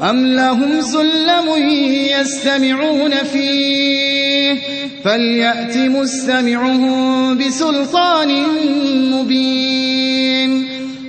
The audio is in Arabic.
أَمْ لَهُمْ سُلَّمٌ يَسْتَمِعُونَ فِيهِ فَلْيَأْتِ مُسْتَمِعُهُم بِسُلْطَانٍ مُّبِينٍ